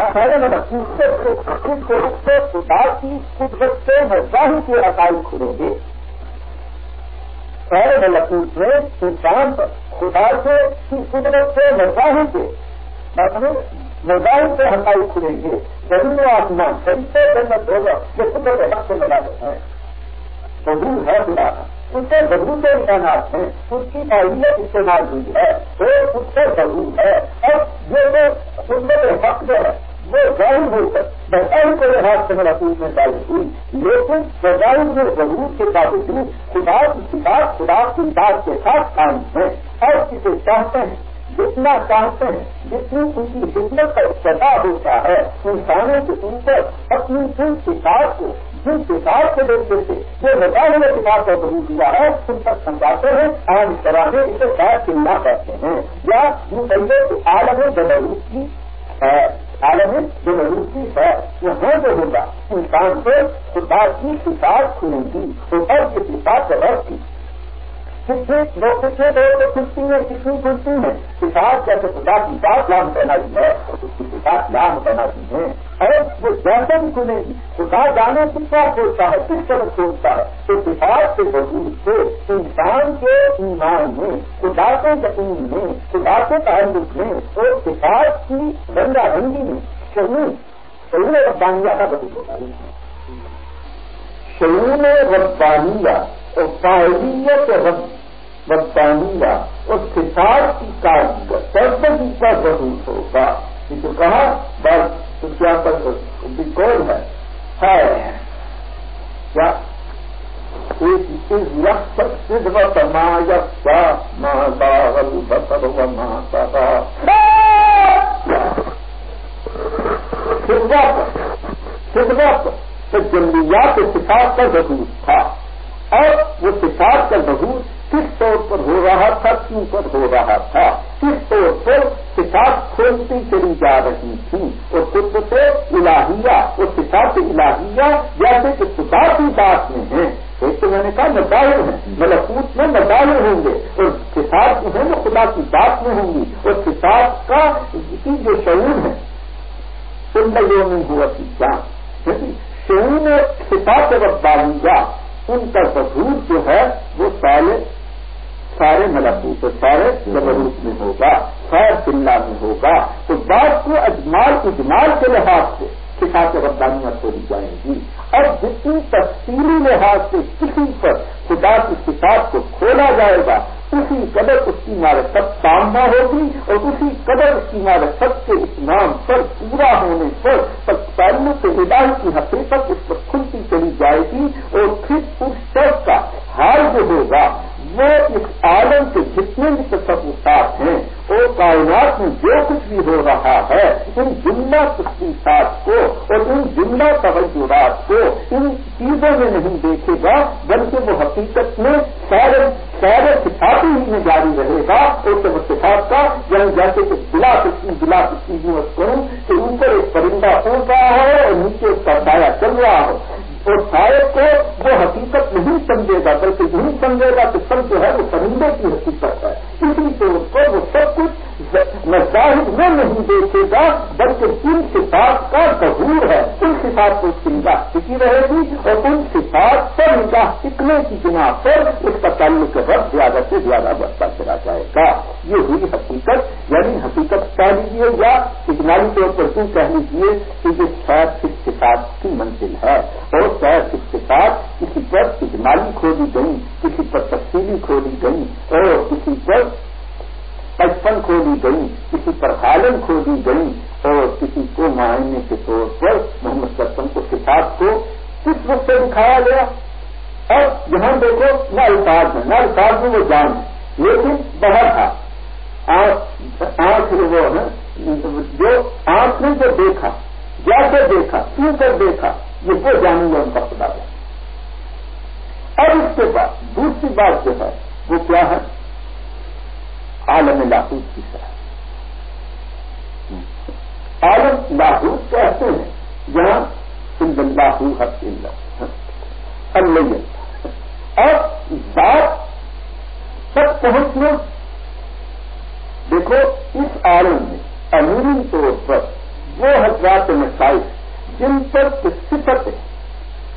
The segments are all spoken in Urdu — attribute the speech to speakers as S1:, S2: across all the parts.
S1: ہے خدا کی قدرت سے مزاحی کے عقائد کھلیں گے خیر ملکوت میں انسان خدا سے قدرت سے مزاحی کے مزاحم سے ہماری کھلیں گے زمین و آسمان سے جنت ہوگا، یہ قدرت حق سے لگا دیتا ہے۔ بہو ہے خدا۔ اس سے بہو کے امکانات ہیں۔ اس کی تعلیت استعمال ہوئی ہے۔ تو اس سے بہو ہے۔ اور یہ جو سندر حق جو ہے۔ وہ ظاہر ہو کر بظاہر کو لحاظ سے محفوظ میں ڈالی ہوئی لیکن بظاہر میں ضرور کے باوجود خدا کی کتاب خدا کی بات کے ساتھ قائم ہے اور کسی چاہتے ہیں، جتنا چاہتے ہیں، جتنی ان کی خدمت کا سزا ہوتا ہے۔ انسانوں کے اوپر اپنی جن کتاب کو، جن کتاب کو دیکھتے تھے جو بظاہر میں کتاب کا ضرور دیا ہے، ان پر سمجھاتے ہیں۔ اور اس طرح سے اسے شاید چننا کرتے ہیں۔ یا یوں عالم ضرور کی عالم جو مروسی ہے یہاں جو ہوگا۔ انسان کو خدا کی کتاب کھلیں گی خدا کی کتاب کا رب کی کسی لوگ کسی دور سے کھلتی ہیں کسی کھلتی ہیں؟ کتاب جیسے خدا کی بات لام بنائی ہے۔ اس کی کتاب لام بناتی ہے اور وہ جیسے بھی کھلے گی خدا جانے کتنا سوچتا ہے، کس طرح سوچتا ہے۔ تو کتاب کے وجود سے انسان کے ایمان میں، خدا کے یقین میں، خدا کے تعلق میں، اور کتاب کی رنگا رنگی میں شعور شعور ربانیہ کا وجود ہوتا ہے۔ شعور ربانیہ اور قائلیت رب، ربانیہ اور کتاب کی کاریگر سرپنچ کا ضرور ہوگا۔ یہ جو کہا، بس، تو کیا کون ہے؟ کیا؟ ایک ما یس بسر و کتاب کا ضرور تھا۔ اور وہ کتاب کا ظہور کس طور پر ہو رہا تھا؟ کیوں پر ہو رہا تھا؟ جاؤ۔ جائے گا۔ اسی قدر اس کی معرفت سامنا ہوگی اور اسی قدر اس کی معرفت کے اسلام پر پورا ہونے پر تعلق الہی کی حقیقت اس پر کھلتی چلی جائے گی اور پھر اس شخص کا حال جو ہوگا وہ اس عالم کے جتنے بھی تصوصات ہیں اور کائنات میں جو کچھ بھی ہو رہا ہے، ان جملہ تخصیصات کو اور ان جملہ توجہات کو ان چیزوں میں نہیں دیکھے گا، بلکہ وہ حقیقت میں سارے سارے کتابی ہی میں جاری رہے گا اور وہ کتاب کا یعنی جیسے کہ بلا کسی بلا کسی کروں کہ اوپر ایک پرندہ اڑ رہا ہے اور نیچے اس کا دایا چل رہا ہو اور شاید کو وہ حقیقت نہیں سمجھے گا، بلکہ نہیں سمجھے گا کہ سب جو ہے وہ پرندے کی حقیقت ہے۔ اسی طور پر وہ سب کچھ ظاہر میں نہیں دیکھے گا، بلکہ ان صفات کا ظہور ہے۔ ان صفات کو اس کی نگاہ ٹکی رہے گی اور ان صفات پر نگاہ ٹکنے کی بنا پر اس کا تعلق رب زیادہ سے زیادہ بڑھتا چلا جائے گا۔ یہ ہوئی حقیقت یعنی حقیقت کہہ لیجیے یا اجمالی طور پر کیوں کہہ لیجیے کہ یہ شاید صفات کی منزل ہے اور شاید اس کسی پر اجمالی کھولی گئی، کسی پر تفصیلی کھولی گئی اور کسی پر پچپن کھولی گئی، کسی پر حالن کھولی گئی اور کسی کو معائنے کے طور پر محمد سرسم کو کتاب کو کس وقت سے دکھایا گیا؟ اور یہاں دیکھو، نہ الفاظ میں نہ الفاظ میں وہ جان ہے، لیکن باہر تھا۔ آنکھ وہ ہے، جو آنکھ نے جو دیکھا جیسے دیکھا، کیوں کر دیکھا، یہ وہ جانوں گا ان کا خدا۔ ہے اور اس کے بعد دوسری بات جو ہے، وہ کیا ہے؟ عالم لاہور کی طرح۔ عالم لاہور کہتے ہیں جہاں سند اللہ حق اللہ اور بات تک پہنچنا، دیکھو، اس عالم میں اموری طور پر وہ حضرات مسائل جن پر صفت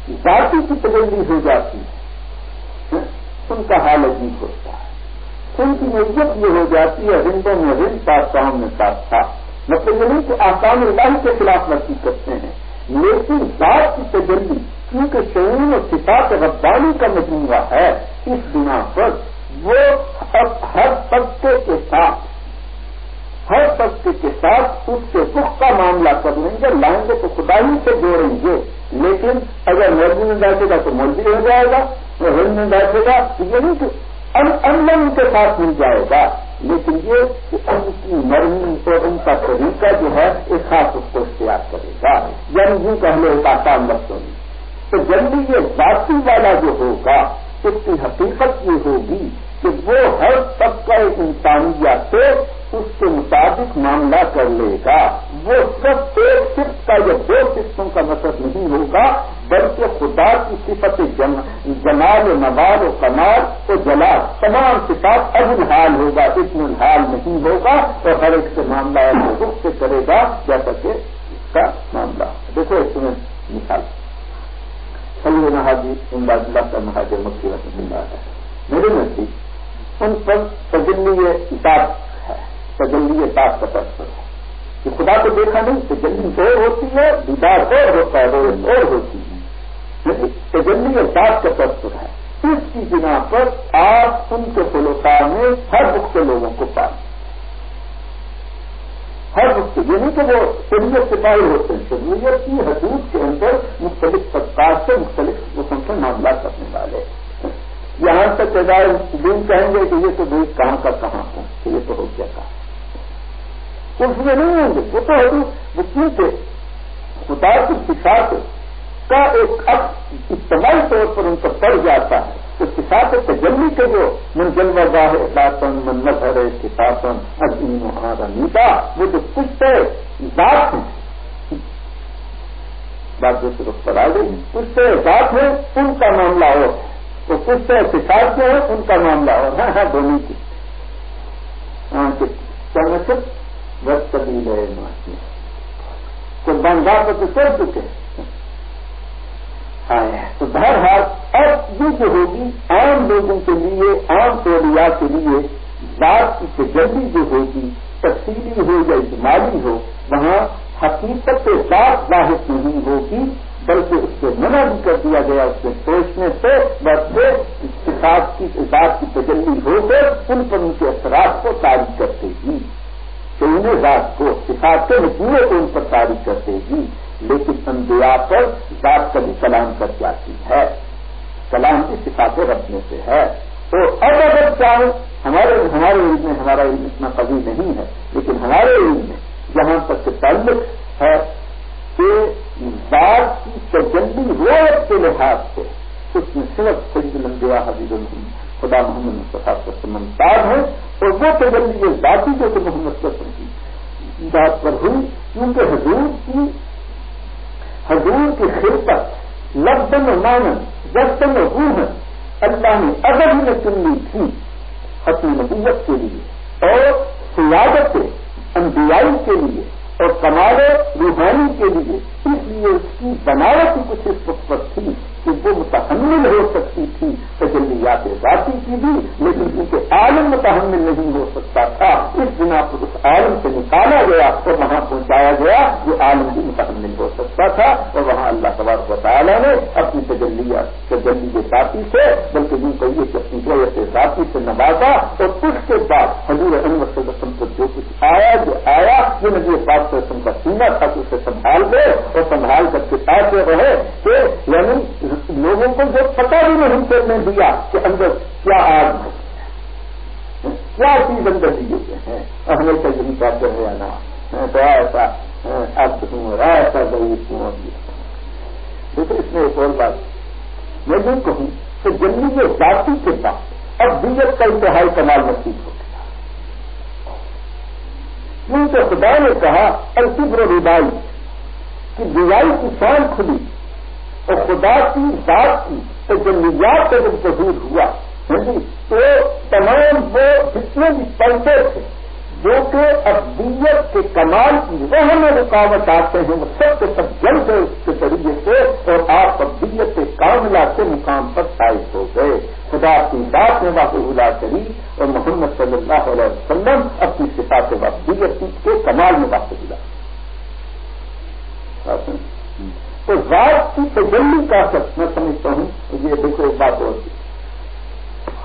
S1: ذاتی کی تجلی ہو جاتی ہے ان کا حال عجیب ہوتا ہے یہ ہو جاتی ہے رندوں میں رند پاساؤں میں ساتھ تھا۔ مطلب یہ نہیں کہ آسام اللہ کے خلاف نقی کرتے ہیں۔ لیکن ذات کی تجلی، کیونکہ شعین اور صفات ربانی کا مجموعہ ہے، اس بنا پر وہ ہر طبقے کے ساتھ، ہر طبقے کے ساتھ اس کے دکھ کا معاملہ کر لیں گے لائیں گے تو خدائی سے جوڑیں گے۔ لیکن اگر مرضی میں بیٹھے گا تو مرضی ہو جائے گا ہل میں بیٹھے گا، تو یہ نہیں کہ ان کے ساتھ مل جائے گا۔ لیکن یہ کہ ان کی مرضی اور ان کا طریقہ جو ہے، ایک خاص اس کو اختیار کرے گا۔ یعنی یوں پہلے ایک آسان لفظوں میں تو جلدی یہ ذاتی والا جو ہوگا، اس کی حقیقت یہ ہوگی کہ وہ ہر طبقہ انسانیہ سے اس کے مطابق معاملہ کر لے گا۔ وہ سب ایک صرف کا یا دو قسموں کا مطلب نہیں ہوگا۔ بلکہ خدا کی صفت جمال و نوال و کمال و جلال تمام صفات اب الحال ہوگا اتنا الحال نہیں ہوگا تو ہر ایک سے معاملہ رخ سے کرے گا جیسا کہ اس کا معاملہ دیکھو اس میں مثال۔ سلی نہادی امداد اللہ کا مہاجر مکی رسم اللہ ہے میرے نزدیک ان پر تجلی اتاب تجلی پاک کا تصور ہے۔ کہ خدا کو دیکھا نہیں، تجلی اور ہوتی ہے، دیدار اور ہوتا ہے روز اور ہوتی ہے۔ تجلی اور پاک کا تصور ہے۔ اس کی بنا پر آپ ان کے فلوکار میں ہر وقت کے لوگوں کو پائیں ہر وقت یہ یعنی نہیں کہ وہ شریعت سپاہی ہوتے ہیں۔ شریعت کی حدود کے اندر مختلف سرکار سے مختلف قسم سے معاملہ کرنے والے یہاں تک دن کہیں گے کہ یہ تو دیش کہاں کا کہاں ہوں کہ یہ تو ہو کیا کہا اس میں نہیں ہوں گے، وہ تو حدود، وہ کیونکہ خدا کی صفات کا ایک اب اجتماعی طور پر ان پر پڑ جاتا ہے۔ تو کسات تجلی کے جو منجل وزا ہے داتن منت ہے کساتن اجین مہارا نیتا وہ جو کچھ ہے، ذات ہیں بات جو صرف پر آ گئی۔ کچھ سے ذات ہے، ان کا معاملہ اور تو کچھ سے کسات جو ہے ان کا معاملہ اور ہے۔ ہاں, ہاں، دونوں کی۔ ہاں کیا مطلب بس کبھی گئے معافی تو بنگا کو تو کر چکے تو بہرحال اب یہ جو ہوگی عام لوگوں کے لیے، عام طوریا کے لیے، بات کی تجلی جو ہوگی، تفصیلی ہو یا اجمالی ہو، وہاں حقیقت کے ساتھ ظاہر نہیں ہوگی، بلکہ اس سے منع بھی کر دیا گیا، اس سے سوچنے سے، بس وہ کی بات کی تجلی ہو کر ان پر ان کے اثرات کو تاریخ کرتے گی، کہ انہیں ذات کو صفات کے مجموعے کو ان پر تاریخ کرتے گی۔ لیکن انبیاء پر ذات کا بھی کلام کر جاتی ہے۔ کلام کی صفات رکھنے سے ہے۔ تو اب اگر چاہے ہمارے ہمارے علم میں ہمارا علم اتنا قوی نہیں ہے، لیکن ہمارے علم میں جہاں تک تعلق ہے کہ ذات کی تجلی روز کے لحاظ سے، اس میں صرف سید لمبیا حبیب الحمد خدا محمد مصطفیٰ کا ممتاز ہے، اور وہ تجلی یہ ذاتی جو کہ محمد قسم کی بات پر ہوئی، کیونکہ حضور کی حضور کی خلقت لفظن و مانن جسن و روح اللہ نے اگر ہی چن چننی تھی حسن نبوت کے لیے اور سیادت انبیائی کے لیے اور کمال روحانی کے لیے، اس لیے اس کی بناوٹ ہی کچھ اس وقت پر تھی کہ وہ متحمل ہو سکتی تھی تجلیات ذاتی کی بھی، لیکن کیونکہ عالم متحمل نہیں ہو سکتا تھا۔ اس بنا پر اس عالم سے نکالا گیا اور وہاں پہنچایا گیا، جو عالم بھی متحمل ہو سکتا تھا۔ اور وہاں اللہ تبارک و تعالیٰ نے اپنی تجلیات تجلی کے ساتھی سے، بلکہ یوں کہیے کہ اپنی غیر ذاتی سے نوازا۔ اور اس کے بعد حضور انور سے رسم کو جو کچھ آیا، جو آیا، وہ نبی پاک سے رسم کا سینا تھا تو اسے سنبھال گئے اور سنبھال کر کے ساتھ رہے کہ یعنی لوگوں کو جو پتہ بھی نہیں کرنے دیا کہ اندر کیا آگ ہے؟ کیا چیز اندر دیے ہیں ہمیشہ یہی کہتے ہیں نا تو ایسا اب ہوں، ایسا ضرور کیوں دیکھو اس میں ایک اور بات میں یوں کہوں کہ جلدی کے ذاتی کے بعد اب دیت کا انتہائی کمال نصیب ہو گیا۔ کیونکہ خدا نے کہا الفبر ریبائی کہ دیوائی کی شان کھلی اور خدا کی ذات کی تو جب کا جب ظہور ہوا۔ ہاں جی، تو تمام وہ جتنے بھی پیسے تھے، جو کہ ابدیت کے کمال کی وہ میں رکاوٹ آتے ہیں، وہ سب کے سب جل گئے اس کے ذریعے سے اور آپ ابدیت کے کاملہ کے مقام پر شائد ہو گئے۔ خدا کی بات میں واقع ادا کری اور محمد صلی اللہ علیہ وسلم اپنی صفات ابدیت کے کمال میں واقع ادا تو رات کی تجلی کا سب میں سمجھتا ہوں یہ دیکھو ایک بات ہوتی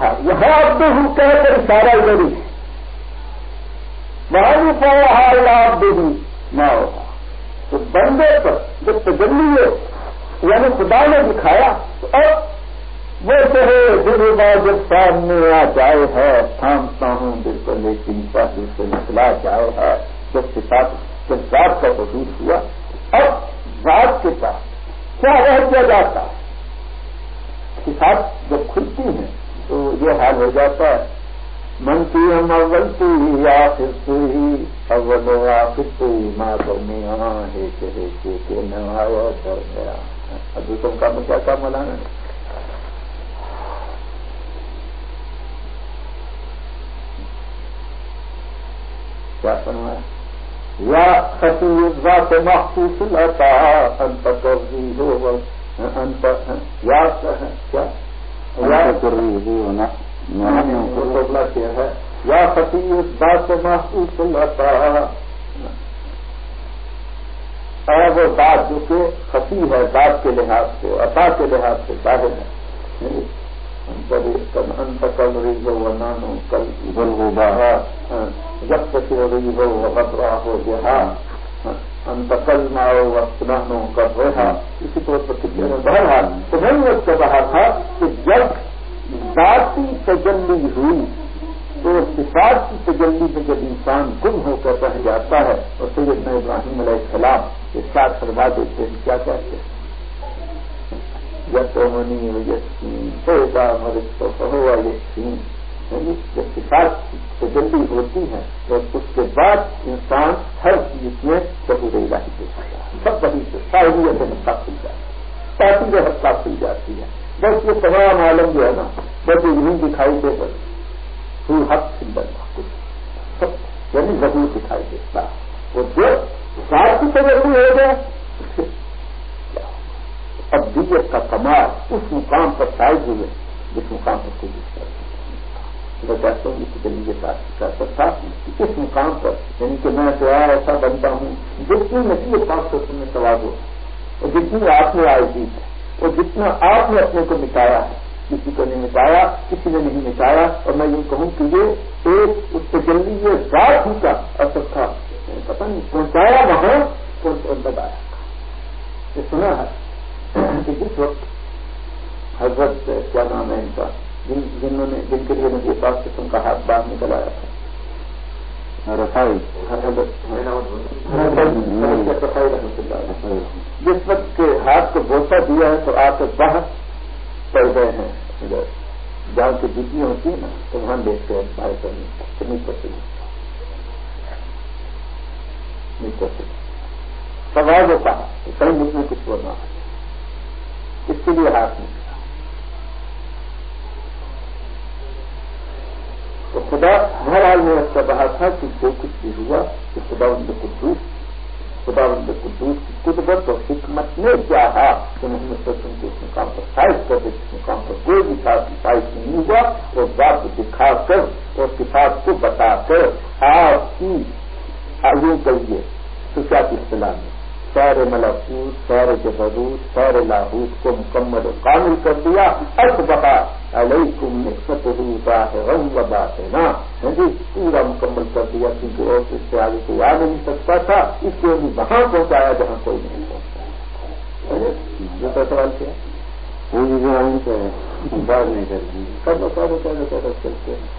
S1: ہاں یہاں اب ہوں کہہ کر سارا ضروری ہے وہاں بھی پڑ رہا اللہ بھی نہ ہوگا۔ تو بندے پر جب تجلی ہے یعنی خدا نے دکھایا، تو اب وہ کہے، دل جب سامنے آ جائے ہے، تھامتا ہوں بالکل لیکن پہلے سے نکلا جائے ہے۔ جب کتاب جب رات کا وجود ہوا، اب رات کے ساتھ کیا رہ کیا جاتا کتاب جب کھلتی ہیں تو یہ حال ہو جاتا ہے۔ من کی ہم اول تو ہی آخر تو ہی اول آخر تو ہی ماں تو میاں ہے کہ نہ آیا ڈر گیا ابھی تم کا میں کیا کام ملانا کیا سنوایا ذات محفوظ لتا انت ہو انت یا کیا ہے یا خطی ذات محفوظ لتا ہے وہ بات جو کہ خطی ہے ذات کے لحاظ سے عطا کے لحاظ سے ظاہر ہے۔ انت کل ریزو و نانو کل بل ہو بہا جب تک ریزو و بطرا ہو گیا انت کل ماؤ وقت نانو کب رہا اسی طور پر کتنے میں بہرحال تو میں نے اس سے کہا تھا کہ جب ذاتی تجلی ہوئی تو صفات کی تجلی میں جب انسان گم ہو کر رہ جاتا ہے اور سیدنا ابراہیم علیہ السلام کے ساتھ فرما دیتے ہیں کیا کہتے ہیں؟ یتونی یسین پیدا مرض تو کہو یعنی جب کتاب تجلی ہوتی ہے تو اس کے بعد انسان ہر چیز میں بہت الہی دے ہے۔ سب وہی سے شاہریت حصہ کھل جاتی ہے۔ تاکہ حصہ کھل جاتی ہے۔ بس یہ تمام عالم جو ہے نا، بس یہی دکھائی دے بس۔ تو حق سندر کچھ سب یعنی ضرور دکھائی دیتا ہے اور جو ذات کی تجربی ہو گیا ابدیت کا کمال اس مقام پر شاید ہوئے جس مقام پر کوئی میں کہتا ہوں اس کے لیے کہتا تھا اس مقام پر یعنی کہ میں جو ایسا بنتا ہوں جتنی نصیب پاک کو تم نے سوال ہو، اور جتنی آپ نے آئی دی ہے اور جتنا آپ نے اپنے کو مٹایا ہے، کسی کو نہیں مٹایا، کسی نے نہیں مٹایا، اور میں یوں کہوں کہ یہ ایک اس سے جلدی یہ رات ہی کا اثر تھا۔ پتہ نہیں پہنچایا وہاں پہنچ یہ سنا ہے۔ کہ جس وقت حضرت کیا نام ہے ان کا؟ جن جنہوں نے جن کے لیے نبی پاک قسم کا ہاتھ باہر نکل آیا تھا۔ جس وقت کے ہاتھ کو بوسا دیا ہے تو آپ باہر پڑ گئے ہیں۔ جہاں کی ڈگی ہوتی ہے نا تو وہاں دیکھتے ہیں باہر کرنے کتنی پسند سوال ہوتا ہے کہیں مجھ میں کچھ بولنا ہے۔ اس کے لیے ہاتھ نہیں۔ تو خدا ہر حال میں رکھتا رہا تھا کہ جو کچھ بھی ہوا، کہ خدا ان قدوس خدا ان قدوس کی قدرت اور حکمت نے کیا تھا کہ محمد سسم کے اس مقام پر سائز کر دے اس مقام پر کوئی بھی ساتھ سائز نہیں ہوا۔ اور بات دکھا کر اور کتاب کو بتا کر آپ کی آگے کریے تو کیا کس طرح میں سیر ملکوت سیر جبروت سیر لاہوت کو مکمل و کامل کر دیا ارد بتا علیکم فتح ہے رنگ بات ہے نا جی پورا مکمل کر دیا کیونکہ اور اس سے آگے کوئی آ نہیں سکتا تھا اس لیے بھی وہاں پہنچایا جہاں کوئی نہیں پہنچایا دوسرا سوال کیا پوری جو ہے بات نہیں کرتی سب بتا دو کیا چلتے ہیں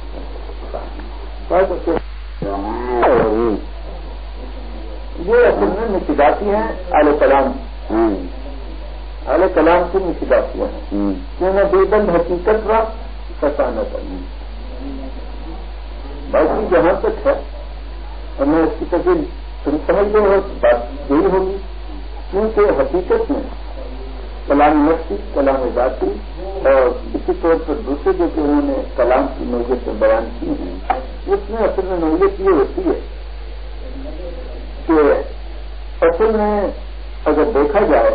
S1: یہ اصل میں نشداتی ہیں اعلی کلام۔ اعلی کلام کی نشداتیاں ہیں؟ کیوں نہ بے بند حقیقت کا فسانہ کرنا باقی جہاں تک ہے اور میں اس کی تجیل تم سمجھ لو بات یہی ہوگی۔ کیونکہ حقیقت میں کلام نفسی کلام ذاتی اور اسی طور پر دوسرے جو کہ انہوں نے کلام کی نوعیت سے بیان کی ہیں اس میں اصل میں نوعیت یہ ہوتی ہے کہ اصل میں اگر دیکھا جائے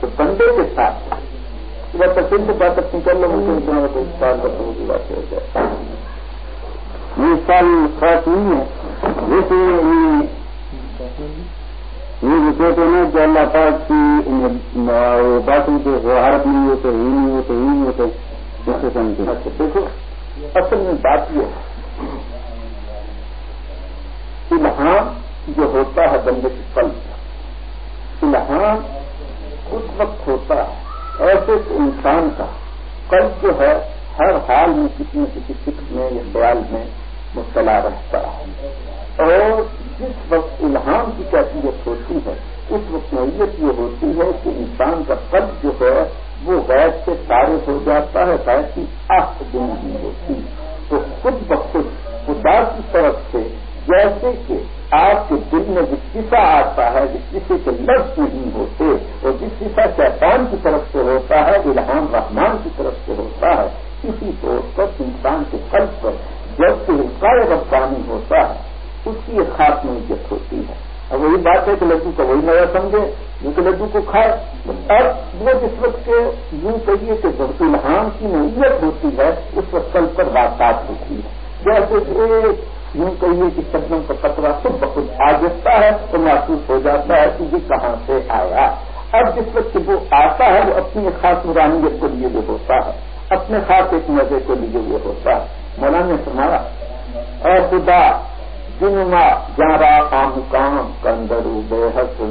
S1: تو بندے کے ساتھ یا تفصیل سے بات اپنی کر لو ممکن تو سال بچوں کی بات ہو جائے۔ یہ سال خاص نہیں ہے جیسے یہ رپورٹ ہے نا کہ اللہ پاک کی باتوں کے وہارت نہیں ہوتے ہی نہیں ہوتے ہی نہیں ہوتے جیسے سمجھے اچھا، دیکھو، اصل میں بات یہ ہے الہام جو ہوتا ہے بندے کے پل الہام اس وقت ہوتا ہے، ایسے انسان کا۔ قلب جو ہے، ہر حال میں کسی نہ کسی فکر میں یا خیال میں مبتلا رہتا ہے۔ اور جس وقت الہام کی کیفیت ہوتی ہے، اس وقت نوعیت یہ ہوتی ہے کہ انسان کا قلب جو ہے، وہ غیر سے تارے ہو جاتا ہے غیر کی آخ دن نہیں ہوتی تو خود بخود خدا کی طرف سے جیسے کہ آپ کے دل میں جس قصہ آتا ہے، جس قصے کے لفظ نہیں ہوتے، اور جس قصہ شیطان کی طرف سے ہوتا ہے، الہام رحمان کی طرف سے ہوتا ہے اسی طور پر انسان کے قلب پر جب سے حصہ ربانی ہوتا ہے، اس کی ایک خاص نوعیت ہوتی ہے۔ اب وہی بات ہے کہ لڈو کو وہی نیا سمجھے جو کہ لڈو کو کھائے۔ اور وہ جس وقت کے یوں کہیے کہ جب الحام کی نوعیت ہوتی ہے، اس وقت کل پر بات ہوتی ہے۔ جیسے کہ یوں کہیے کہ قدم کا کترا خود بخود آ جاتا ہے تو محسوس ہو جاتا ہے کہ یہ کہاں سے آیا۔ اب جس وقت وہ آتا ہے وہ اپنی خاص مرانیت کو لیے جو ہوتا ہے۔ اپنے خاص ایک مزے کو لیے ہوئے ہوتا ہے۔ مولانا نے سنایا اور خدا جنما جارا مقام کندرو بے حس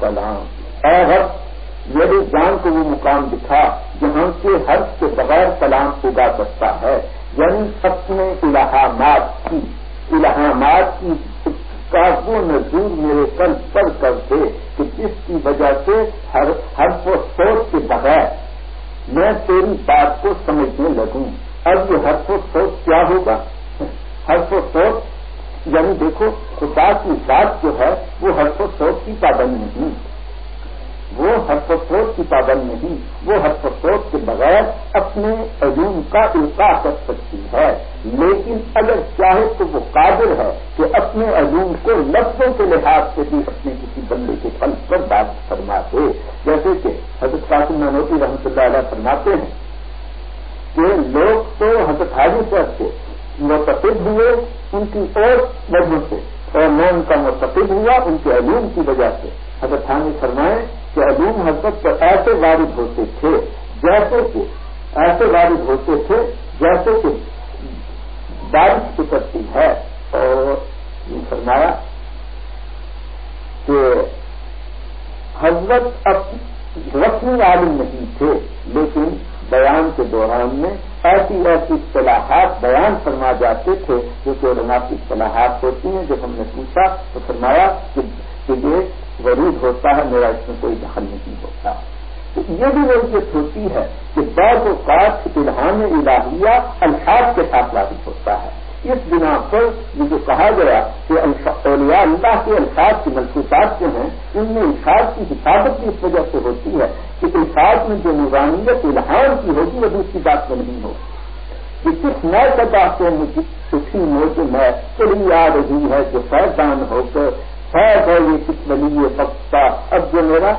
S1: کلام اے حق میری جان کو وہ مقام دکھا جہاں سے حرف کے بغیر کلام اگا سکتا ہے۔ یعنی اپنے الہامات کی الہامات کی کا وہ نظور میرے کل پڑھ کر دے کہ جس کی وجہ سے ہر و سوچ کے بغیر میں تیری بات کو سمجھنے لگوں۔ اب یہ ہر و سوچ کیا ہوگا؟ ہر و سوچ یعنی دیکھو، خدا کی بات جو ہے، وہ ہر کو سوچ کی پابند نہیں۔ وہ ہر سوچ کی پابند نہیں، وہ ہر کو سوچ کے بغیر اپنے علوم کا القاع کر سکتی ہے۔ لیکن اگر چاہے تو وہ قابل ہے کہ اپنے علوم کو لفظوں کے لحاظ سے بھی اپنے کسی بندے کے پل پر بات فرما دے۔ جیسے کہ حضرت قاسم منوتی رحمۃ اللہ علیہ فرماتے ہیں کہ لوگ تو حضرت حاضر سے متفق ہوئے ان کی اور وجہ سے، اور میں ان کا متفق ہوا ان کے علوم کی وجہ سے۔ حضرت خان فرمائے کہ علوم حضرت پر ایسے وارد ہوتے تھے جیسے کہ ایسے وارد ہوتے تھے جیسے کہ بارش اترتی ہے۔ اور فرمایا کہ حضرت اب رسمی عالم نہیں تھے، لیکن بیان کے دوران میں ایسی ایسی اصطلاحات بیان فرما جاتے تھے جو کہ علماء کی اصطلاحات ہوتی ہیں۔ جب ہم نے پوچھا تو فرمایا کہ یہ ورود ہوتا ہے، میرا اس میں کوئی دخل نہیں ہوتا۔ تو یہ بھی وضعیت ہوتی ہے کہ بعض اوقات الحان الہیہ الفاظ کے ساتھ واضح ہوتا ہے۔ اس بنا پر یہ جو کہا گیا کہ اولیاء اللہ کے الفاظ کی ملفوظات جو ہیں، ان میں الفاظ کی حفاظت بھی اس وجہ سے ہوتی ہے کہ الفاظ میں جو نورانیت الحان کی ہوگی، وہ دوسری بات میں نہیں ہوگی۔ کہ کس نئے سدا سے مجھے خوشی ہو کہ میں چلی آ رہی ہے، جو فیضان ہو کر فیض ہے یہ کس بلی پکتا اب جو میرا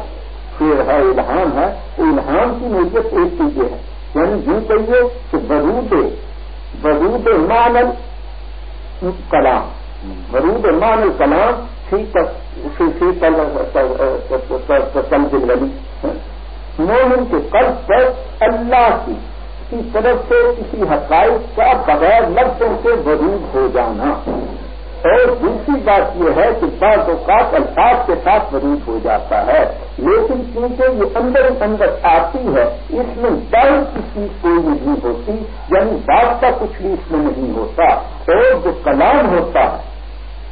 S1: پھر ہے الہام ہے تو الہام کی نوعیت ایک چیز ہے یعنی یوں کہیے کہ برود برود مانل کلام غروب مان کلام ولی مومن کے قلب پر اللہ کی طرف سے کسی حقائق کا بغیر لفظوں سے ورود ہو جانا اور دوسری بات یہ ہے کہ بعض اوقات الفاظ کے ساتھ ورود ہو جاتا ہے، لیکن کیونکہ یہ اندر اندر آتی ہے، اس میں ڈر کی چیز کوئی نہیں ہوتی یعنی بات کا کچھ بھی اس میں نہیں ہوتا۔ اور جو کلام ہوتا ہے،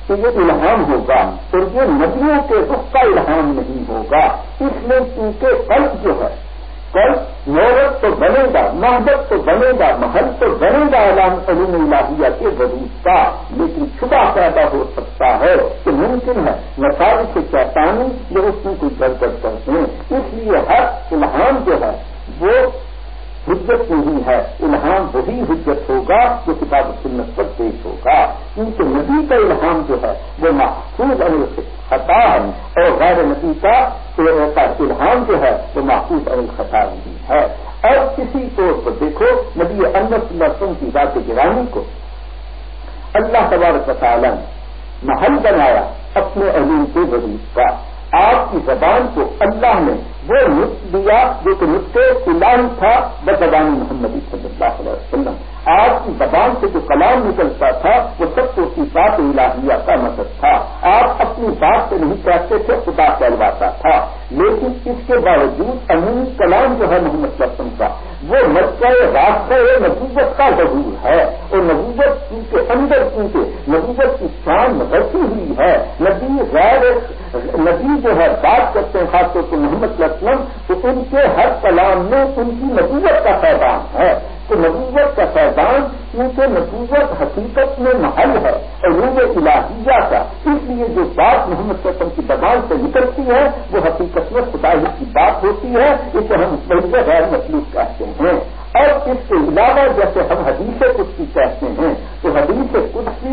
S1: تو یہ الہام ہوگا، اور یہ ندیوں کے رخ کا الہام نہیں ہوگا۔ اس میں کیونکہ قلب جو ہے کل محبت تو بنے گا، محبت تو بنے گا، محل تو بنے گا، اعلان علوم الہیہ کے وجود کا۔ لیکن شبہ پیدا ہو سکتا ہے کہ ممکن ہے نسال سے چیتانی یا اس میں کوئی گڑبڑ کرتے ہیں اس لیے ہر الحام جو ہے، وہ حجت نہیں ہے، الہام وہی حجت ہوگا جو کتاب سنت پر پیش ہوگا۔ کیونکہ نبی کا الہام جو ہے، وہ محفوظ سے خطا ہے اور غیر نبی کا الہام جو ہے، وہ محفوظ خطا نہیں ہے۔ اور کسی طور پر دیکھو، نبی انت وسلم کی ذات گرانی کو اللہ تبارک تعالیٰ نے محل بنایا اپنے علیم کے وزیر کا۔ آپ کی زبان کو اللہ نے وہ نت دیا جو کہ نسخے الہی تھا بدبانی محمد صلی اللہ علیہ وسلم۔ آپ کی زبان سے جو کلام نکلتا تھا وہ سب کو بات الہیہ کا مدد تھا۔ آپ اپنی بات سے نہیں کہتے تھے، خدا کہلواتا تھا۔ لیکن اس کے باوجود عمومی کلام جو ہے محمد وسلم کا وہ مسئلہ راستہ نبوت کا ضرور ہے۔ اور نبوت کے اندر کیونکہ نبوت کی شان رسی ہوئی ہے۔ نبی غیر نبی جو ہے، بات کرتے ہیں، خاص طور پر محمد وسلم، تو ان کے ہر کلام میں ان کی نبوت کا پیغام ہے۔ تو نبوت کا فیضان کیونکہ نبوت حقیقت میں محل ہے عروب الہیہ کا، اس لیے جو بات محمد وسلم کی زبان سے نکلتی ہے، وہ حقیقت میں خدا ہی کی بات ہوتی ہے، اسے ہم پہلے غیر مطلوب کہتے ہیں۔ اور اس کے علاوہ جیسے ہم حدیث کچھ کہتے ہیں، تو حدیث کچھ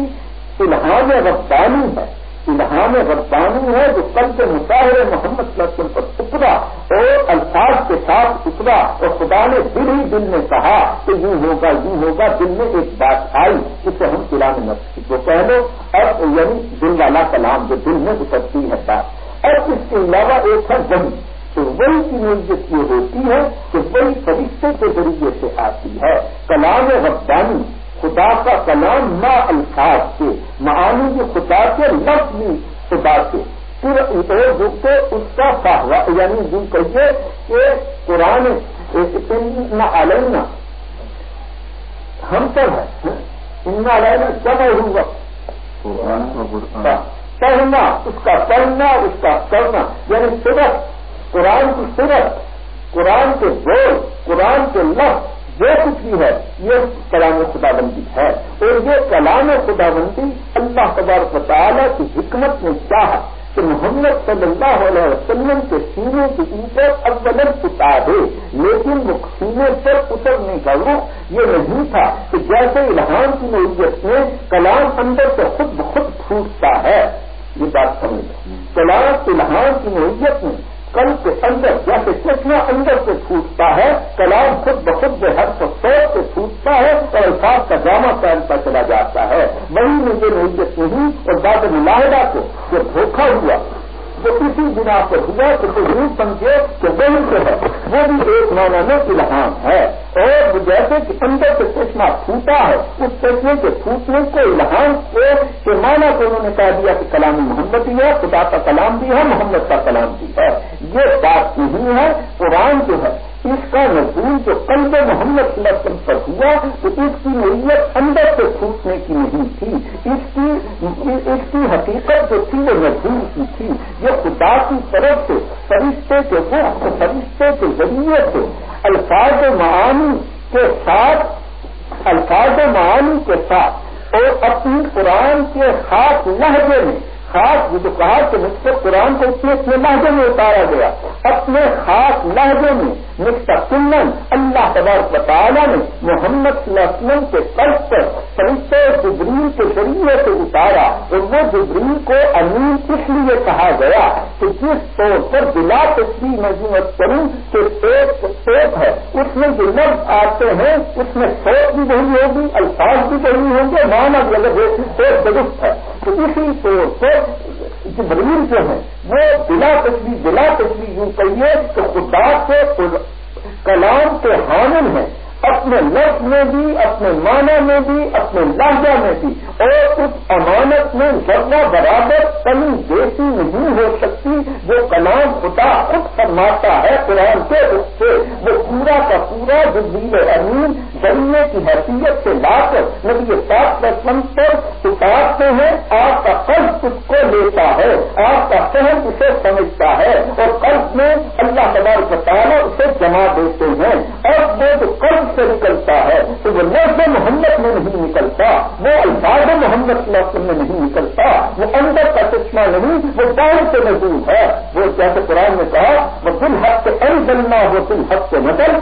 S1: الہام رفتانی ہے۔ الہام ربانی ہے جو کل کے مظاہر محمد صلی اللہ علیہ وسلم پر اترا اور الفاظ کے ساتھ اترا اور خدا نے دل ہی دل میں کہا کہ یوں ہوگا یوں ہوگا، دل میں ایک بات آئی جسے ہم کلام نفس کو کہہ لو اور یعنی دل والا کلام جو دل میں اترتی ہے بات۔ اور اس کے علاوہ ایک ہے وہی تو وہی کی یہ ہوتی ہے کہ وہی فرشتے کے ذریعے سے آتی ہے۔ کلام ربانی خدا کا کلام نہ الفاظ کے معانی جو خدا کے لفظ بھی خدا کے۔ پھر کے اس کا فاہوا یعنی جو کہیے کہ قرآن نہ علینا ہم سب ہے ان علینا سب ہوگا پڑھنا اس کا پڑھنا اس کا کرنا یعنی صرف قرآن کی صرف قرآن کے بول قرآن کے لفظ جو کچھ بھی ہے، یہ کلام خدا بندی ہے۔ اور یہ کلام خدا بندی اللہ تبارک تعالیٰ کی حکمت نے چاہا کہ محمد صلی اللہ علیہ وسلم کے سینے کے اوپر اولن اتارے، لیکن وہ سینے پر اترنے کا رخ یہ نہیں تھا کہ جیسے الہام کی نوعیت میں کلام اندر سے خود بخود پھوٹتا ہے۔ یہ بات سمجھ کلام الہام کی نوعیت میں کل کے اندر جیسے چشمہ اندر سے چھوٹتا ہے، کلام خود بخود جو ہر سو سے پھوٹتا ہے اور الفاظ کا جامع پہنتا چلا جاتا ہے۔ وہی مجھے نہیں اور بات ملاحدہ کو جو دھوکھا ہوا وہ کسی بنا پر ہوا تو ضرور سمجھے کہ وہی جو ہے، وہ بھی ایک معنی میں الہام ہے۔ اور جیسے کہ اندر سے چشمہ پھوٹا ہے، اس چشمے کے پھوٹنے کو الہام کو کے معنی کو انہوں نے کہہ دیا کہ کلامی محمد ہی ہے، خدا کا کلام بھی ہے، محمد کا کلام بھی ہے۔ یہ بات نہیں ہے، قرآن جو ہے اس کا نزول جو قلب محمد صلی اللہ علیہ وسلم پر ہوا، تو اس کی نیت اندر سے پھوٹنے کی نہیں تھی۔ اس کی اس کی حقیقت جو تھی، وہ نزول کی تھی۔ یہ خدا کی طرف سے فرشتے کے وقت فرشتے کے ذریعے سے الفاظ معانی کے ساتھ، الفاظ معانی کے ساتھ اور اپنی قرآن کے خاص لہجے میں، خاص جو کہا کہ مجھ سے قرآن کو اتنے اپنے لہجے میں اتارا گیا، اپنے خاص لہجے میں مستقل اللہ تبار تعالیٰ نے محمد صلی اللہ علیہ وسلم کے قلب پر فرشتے جبریل کے ذریعے سے اتارا اور وہ جبریل کو امین اس لیے کہا گیا کہ جس طور پر بلا تصویر مذمت کروں کہ ایک ایک ہے، اس میں جو لفظ آتے ہیں، اس میں سوچ بھی وہی ہوگی، الفاظ بھی وہی ہوں گے مانا الگ ایک درست ہے۔ تو اسی طور پر مریض جو ہے وہ بلا تشریح بلا تشریح یوں کہیے کہ خدا سے کلام کے حامل ہیں۔ اپنے لفظ میں بھی، اپنے معنی میں بھی، اپنے لہجہ میں بھی۔ اور اس امانت میں ذرہ برابر کمی بیسی نہیں ہو سکتی جو کلام خدا خود فرماتا ہے قرآن کے اس سے۔ وہ پورا کا پورا جبریل امین ذریعے کی حیثیت سے لا کر نبی پاک رسم پر اتارتے ہیں۔ آپ کا قرض اس کو لیتا ہے، آپ کا فہم اسے سمجھتا ہے اور قرض میں اللہ تبارک تعالیٰ اسے جمع دیتے ہیں۔ اور وہ جو قرض سے نکلتا ہے، تو وہ لفظ محمد میں نہیں نکلتا، وہ الفاظ محمد صلی اللہ علیہ وسلم میں نہیں نکلتا، وہ اندر کا چشمہ نہیں، وہ باہر سے موجود ہے۔ وہ جیسے قرآن نے کہا، وہ دل حق سے ان جلنا دل حق سے نکل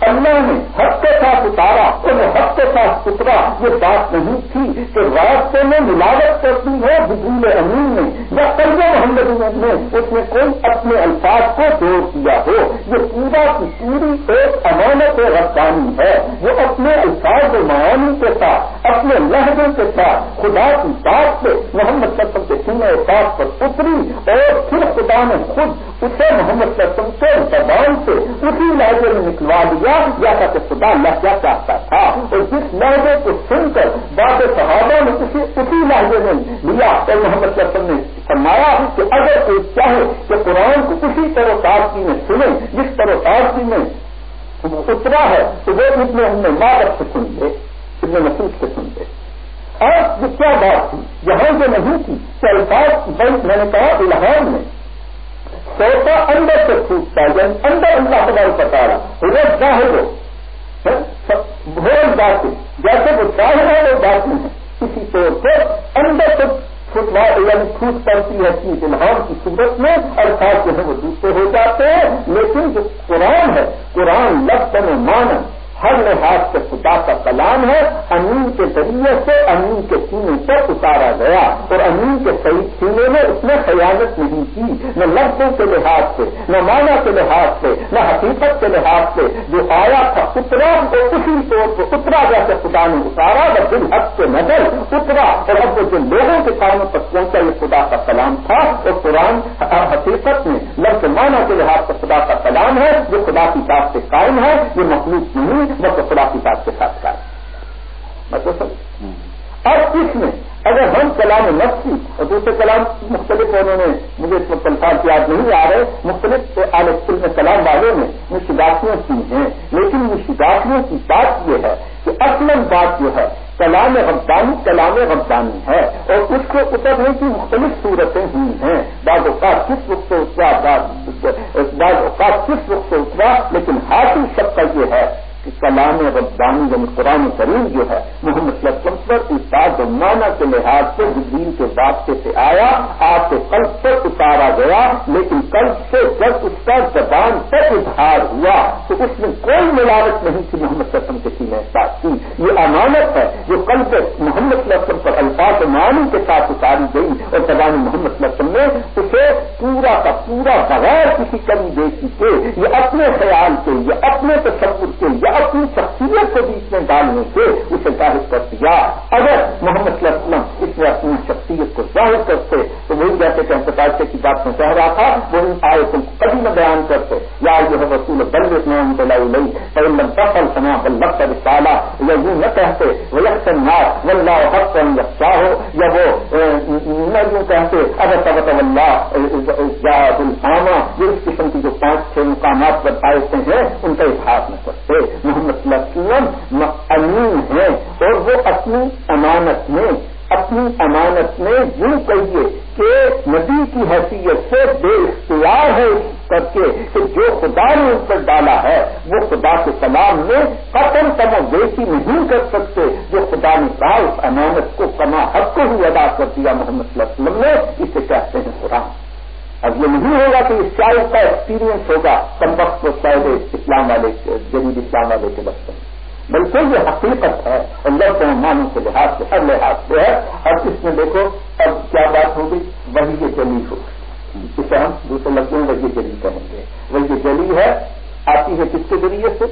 S1: اللہ نے حق کے ساتھ اتارا، انہیں حق کے ساتھ اترا۔ یہ بات نہیں تھی کہ راستے میں ملاوٹ کرتی ہے بجول امین نے، یا قلب محمد نے، اس میں کوئی اپنے الفاظ کو جوڑ دیا ہو۔ یہ پورا کی پوری ایک امانت رفتانی ہے۔ وہ اپنے الفاظ و معانی کے ساتھ اپنے لہجے کے ساتھ خدا کی بات سے محمد سسم کے سینے بات پر اتری اور پھر خدا نے خود اسے محمد سسم کے زبان سے اسی لہجے میں نکلوا دیا یا کہ خدا لہجہ چاہتا تھا۔ اور جس لہجے کو سن کر باب صحابہ نے اسے اسی لہجے میں لیا۔ اور محمد سسم نے فرمایا کہ اگر کوئی چاہے کہ قرآن کو اسی طرح تازگی میں سنے، جس طرح تازگی میں اترا ہے، تو وہ اتنے ہم نے ماں سے سن لے۔ اتنے محسوس سے سن لے اور یہ کیا بات تھی، یہاں جو نہیں تھی کہ الفاظ بند میں نے کہا الحان میں؟ سوتا اندر سے پھوٹتا ہے یعنی اندر اللہ تبار بتا رہا وہ ظاہر ہو۔ ہاں؟ بھول جاتے جیسے وہ ظاہر ہے، وہ باقی ہے۔ اسی طور پر اندر سے یعنی پھوٹ پڑتی ہے کہ الحام کی صورت میں، اور خاص جو ہے وہ دوسرے ہو جاتے ہیں۔ لیکن جو قرآن ہے، قرآن لفظ ہر لحاظ سے خدا کا کلام ہے، امین کے ذریعے سے امین کے سینے پر اتارا گیا اور امین کے صحیح سینے میں اس نے خیانت نہیں کی، نہ لفظوں کے لحاظ سے، نہ مانا کے لحاظ سے، نہ حقیقت کے لحاظ سے جو آیا تھا اترا، وہ اسی طور پر اترا جیسے خدا نے اتارا، وہ دل حق سے نظر اترا اور اب جو لوگوں کے کاموں پر پہنچا، یہ خدا کا کلام تھا اور قرآن حقیقت میں لفظ مانا کے لحاظ سے خدا کا کلام ہے، جو خدا کی بات سے قائم ہے، یہ مخلوق نہیں میں تو خدا کی بات کے ساتھ کر میں تو سب اس میں اگر ہم کلام نفسی اور دوسرے کلام مختلف انہوں نے مجھے اس وقت الفاظ یاد نہیں آ رہے، مختلف عالم میں کلام والوں نے مشدافیوں کی ہیں، لیکن مشدافیوں کی بات یہ ہے کہ اصل بات جو ہے، کلام ربدانی کلام ربدانی ہے اور اس کو اترنے کی مختلف صورتیں ہوئی ہیں۔ بعض اوقات کس وقت سے اترا بعض اوقات کس وقت سے اترا لیکن حاصل سب کا یہ ہے کہ کلام ربانی یعنی قرآن کریم جو ہے، محمد صلی اللہ وسلم پر و مانا کے لحاظ سے دین کے رابطے سے آیا آپ کے قلب پر اتارا گیا، لیکن قلب سے جب اس کا زبان پر اظہار ہوا، تو اس میں کوئی ملاوٹ نہیں تھی محمد وسلم کے سینے ساتھ۔ کی یہ امانت ہے جو قلب محمد وسلم پر الفاظ معنی کے ساتھ اتاری گئی اور زبان محمد وسلم نے اسے پورا کا پورا بغیر کسی کمی دیکھی کے یہ اپنے خیال کے، یہ اپنے تصور کے، یہ اپنی شخصیت کو بیچ میں ڈالنے سے اسے ظاہر کر دیا اگر محمد صلی اللہ علیہ وسلم اس میں اپنی شخصیت کو ظاہر کرتے، تو وہی جیسے کہ انتقال کی بات میں کہہ رہا تھا، وہ ان آئے تم کبھی نہ بیان کرتے۔ یا جو ہے وصول بل نام بلائی لئی پہلے فصل سنا بلب کا رسالہ۔ یا یوں نہ کہتے وہ یکسن نار ولہ حق یکسا ہو یا وہ نہ یوں کہتے اگر طبت اللہ ہوگا کہ اس کا ایکسپیرئنس ہوگا کم وقت کو شاید اسلام والے جدید اسلام والے کے بچپن بلکہ یہ حقیقت ہے اللہ کے مانوں کے لحاظ سے، ہر لحاظ سے ہے۔ اور اس میں دیکھو، اب کیا بات ہوگی؟ وہی یہ جلی ہو اسے ہم دوسرے لفظوں میں وہی جلی کہیں گے۔ وہی یہ جلی ہے، آتی ہے کس کے ذریعے سے؟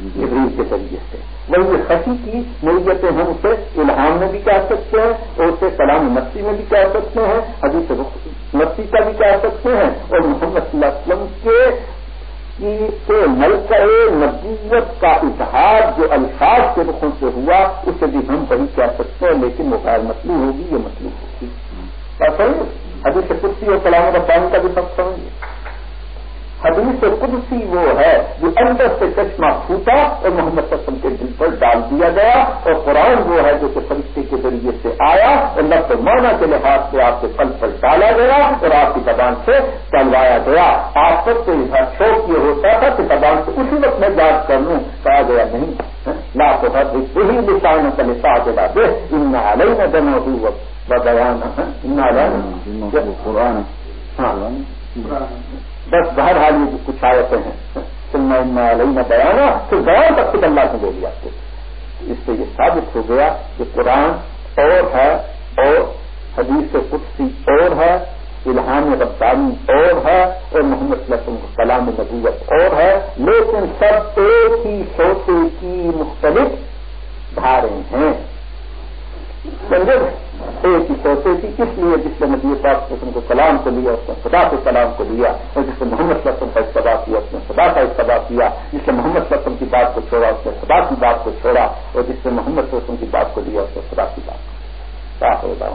S1: جبریل کے ذریعے سے۔ وہی یہ خسی کی نوعیتیں ہم اسے الہام میں بھی کہہ سکتے ہیں اور اسے کلام نفسی میں بھی کہہ سکتے ہیں۔ حدیث نفسی کا بھی کہہ سکتے ہیں اور محمد صلی اللہ علیہ وسلم کے ملکہ نبوت کا اظہار جو الفاظ کے رخوں سے ہوا اسے بھی ہم وہی کہہ سکتے ہیں لیکن وہ غیر مطلوب ہوگی یہ مطلوب ہوگی۔ کیا سمجھے حدیث کرسی اور کلام رسان کا بھی سب سمجھے حدیث قدسی وہ ہے جو اندر سے چشمہ پھوٹا اور محمد قسم کے دل پر ڈال دیا گیا اور قرآن وہ ہے جو کہ فرشتے کے ذریعے سے آیا اور لفظ مانا کے لحاظ سے آپ کے پل پر ڈالا گیا اور آپ کی زبان سے چلوایا گیا۔ آپ پر تو شوق یہ ہوتا تھا کہ زبان سے اسی وقت میں یاد کر لوں کہا گیا نہیں لاکھ وہی نشان کا نشا دے دے ان علیہ میں جمع ہوئی بیان قرآن. ہاں۔ بس بہرحال یہ کچھ آیتیں ہیں علیہ نہ بیانا تو بیان تک خود اللہ سے بول لیا اس سے یہ ثابت ہو گیا کہ قرآن اور ہے اور حدیث قدسی اور ہے، الہام ربانی اور ہے، اور محمد صلی اللہ علیہ وسلم کلام نبوت اور ہے۔ لیکن سب ایک ہی سوچے کی مختلف دھاریں ہیں۔ سمجھے؟ ایک ہی سوچے تھی، اس لیے جس نے نبی پاک وسلم کو کلام کو لیا، اس نے خدا کے کلام کو لیا، اور جس نے محمد وسلم کا استدا کیا، اس نے خدا کا استدا کیا، جس نے محمد وسلم کی بات کو چھوڑا، اس نے خدا کی بات کو چھوڑا، اور جس نے محمد وسلم کی بات کو لیا، اس نے خدا کی بات کیا ہوگا؟